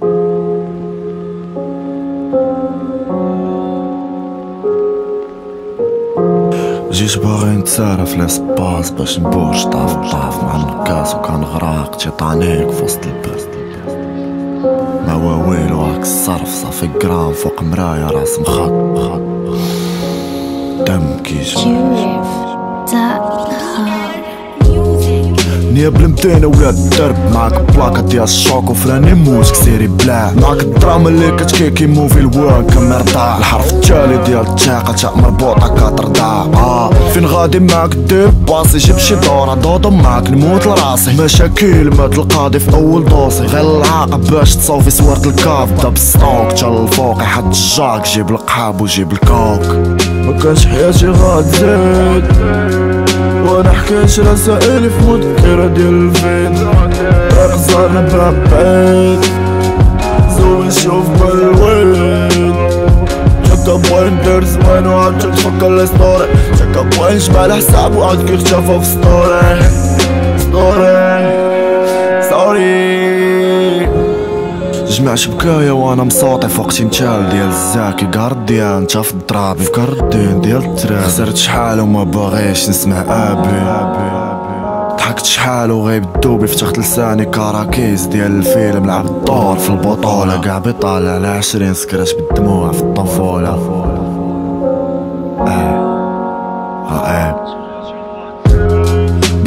جيت باغي نتسارى في لاسباس باش نبوش طاف طاف مع النقاس وكان غراق تيطانيك في وسط الباس ما واويل هاك الصرف صافي جرام فوق مرايا راس مخط دم كيجي نياب المدينة ولاد الدرب معاك بلاكة ديال الشوك وفراني موسك سيري بلا. معاك الدراما اللي كتكيكي موفي الوان كمرضع الحرف التالي ديال التاقة تا مربوطة كترضع آه فين غادي معاك دير باسي جيب شي دورة دودو معاك نموت لراسي. مشاكل مات القاضي في أول دوسي. غير العاقة باش تصوفي صورة الكاف. دا بالستوك تا الفوق يحط الجاك. جيب القحاب وجيب الكوك. ما كانش حياتي غاتزيد وأنا حكيت رسائل في مذكرة ديال زارنا باب بعيد زوين نشوف بالويد جاكا بوين ندير زمان وعاد تفكر لي ستوري جاكا بوين نجمع الحساب وعاد كي اختفى في ستوري ستوري جمعت بكايا وأنا مصوطي فوق تنتال ديال الزاكي كارديان انت في الضراب فكر الدين ديال التراب. خسرت شحال وما باغيش نسمع آبي. ضحكت شحال وغيب الدوبي فتحت لساني كراكيز ديال الفيلم لعب الدور في البطولة. قاع بيطالع على عشرين سكرات بالدموع في الطفولة.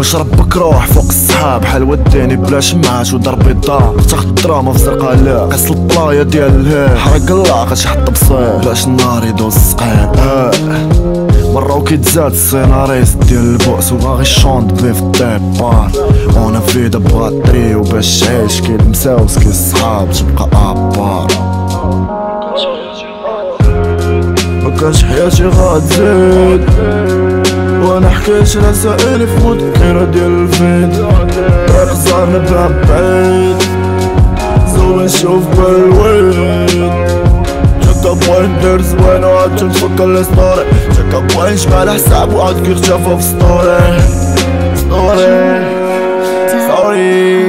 باش ربك روح فوق الصحاب حال وداني بلا شمعات وضرب الدار. تاخد الدراما في زرقاء لا قص البلايا ديال الهيل حرق اللاقة يحط بصير. باش النار يدوز السقير آه. مرة وكيتزاد السيناريست ديال البؤس وباغي الشوند بي في الديبار. وأنا في بغا تريو باش تعيش كي المساوس كي الصحاب تبقى أبار. مكانش حياتي غاتزيد وأنا حكيت رسائل في مذكرة ديال الفيد. زارنا باب بعيد زوين نشوف بالويد. جاكا بوين ندير زوين وعاد تنفكر لي ستوري جاكا بوين نجمع الحساب وعاد كي اختفى في ستوري. ستوري. سوري